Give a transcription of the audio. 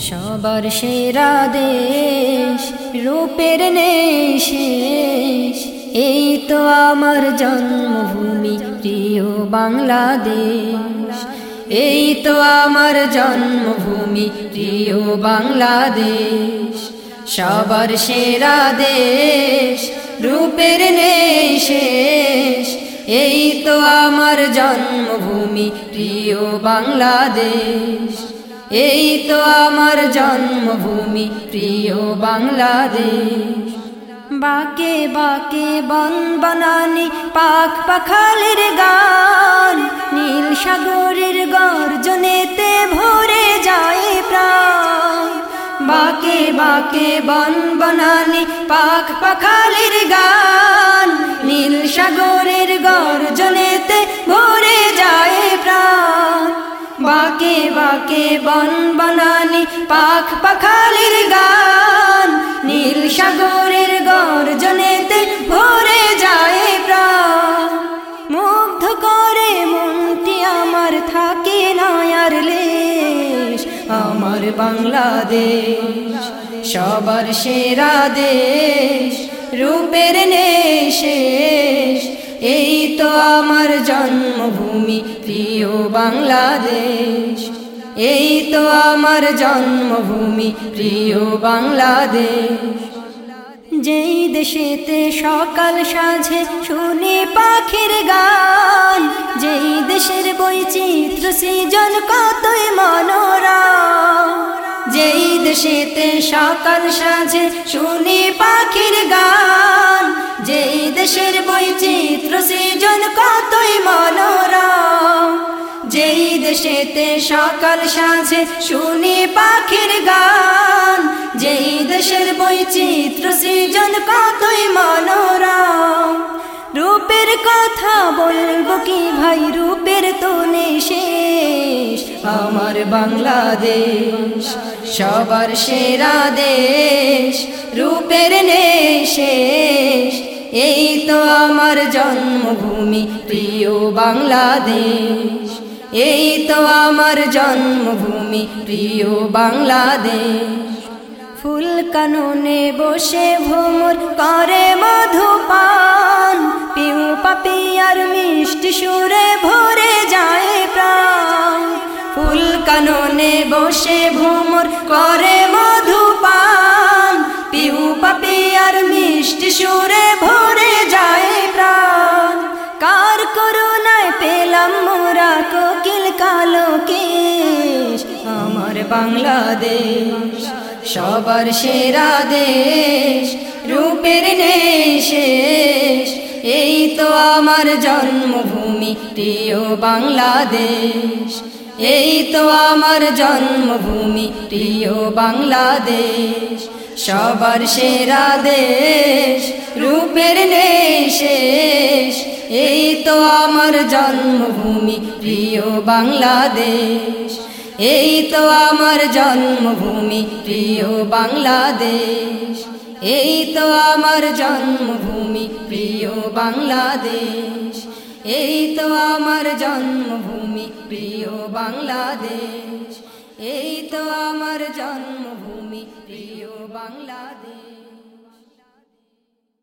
সবার সেরা দেশ, রূপের নেই শেষ এই তো আমার জন্মভূমি, প্রিয় বাংলাদেশ। এই তো আমার জন্মভূমি, প্রিয় বাংলাদেশ। সবার সেরা দেশ, রূপের নেই শেষ এই তো আমার জন্মভূমি, প্রিয় বাংলাদেশ। এই তো আমার জন্মভূমি, প্রিয় বাংলাদেশ। বাকে বাকে বন বনানি পাখ পাখালের গান। নীল সাগরের গর্জনেতে ভরে যায় প্রাণ। বাকে বাকে বন বনানি পাখ পাখালের গান বাকে বাকে বন বনানি পাখ পাখালির গান। নীল সাগরের গর্জনেতে ভরে যায় প্রাণ। মুগ্ধ করে মনটি আমার থাকে নয়ার লেশ। আমার বাংলাদেশ, সবার সেরা দেশ, রূপের নেশেষ এই তো আমার জন্মভূমি। বাংলাদেশ। এই তো আমার জন্মভূমি, প্রিয় বাংলাদেশ। যেই দেশেতে সকাল সাঝে শুনি পাখির গান, যেই দেশের বৈচিত্র সৃজন কতই মনোরা যেই দেশেতে সকাল সাঝে শুনি পাখির গান দেশেতে সকাল সাঝে শুনি পাখির গান। যেই দেশের বৈচিত্র সৃজন কতই মনোরা রূপের কথা বলব কি ভাই, রূপের তো শেষ। আমার বাংলাদেশ, সবার সেরা দেশ, রূপের শেষ। এই তো আমার জন্মভূমি, প্রিয় বাংলাদেশ। এই তো আমার জন্মভূমি, প্রিয় বাংলাদেশ। ফুল কাননে বসে ভ্রমর করে মধুপান। পিউ পাপিয়ার মিষ্টি সুরে ভরে যায় প্রাণ। ফুল কাননে বসে ভ্রমর করে মধুপান। পিউ পাপিয়ার মিষ্টি সুরে ভরে যায় প্রাণ। কার করুণায় পেলাম মোরা কালো কেশ আমার বাংলাদেশ, সবার সেরা দেশ, রূপের নেশেষ, এই তো আমার জন্মভূমি, প্রিয় বাংলাদেশ। এই তো আমার জন্মভূমি, প্রিয় বাংলাদেশ। সবার সেরা দেশ, রূপের নেশেষ এই তো আমার জন্মভূমি, প্রিয় বাংলাদেশ। এই তো আমার জন্মভূমি, প্রিয় বাংলাদেশ। এই তো আমার জন্মভূমি, প্রিয় বাংলাদেশ। এই তো আমার জন্মভূমি, প্রিয় বাংলাদেশ। এই তো আমার জন্মভূমি, প্রিয় বাংলাদেশ।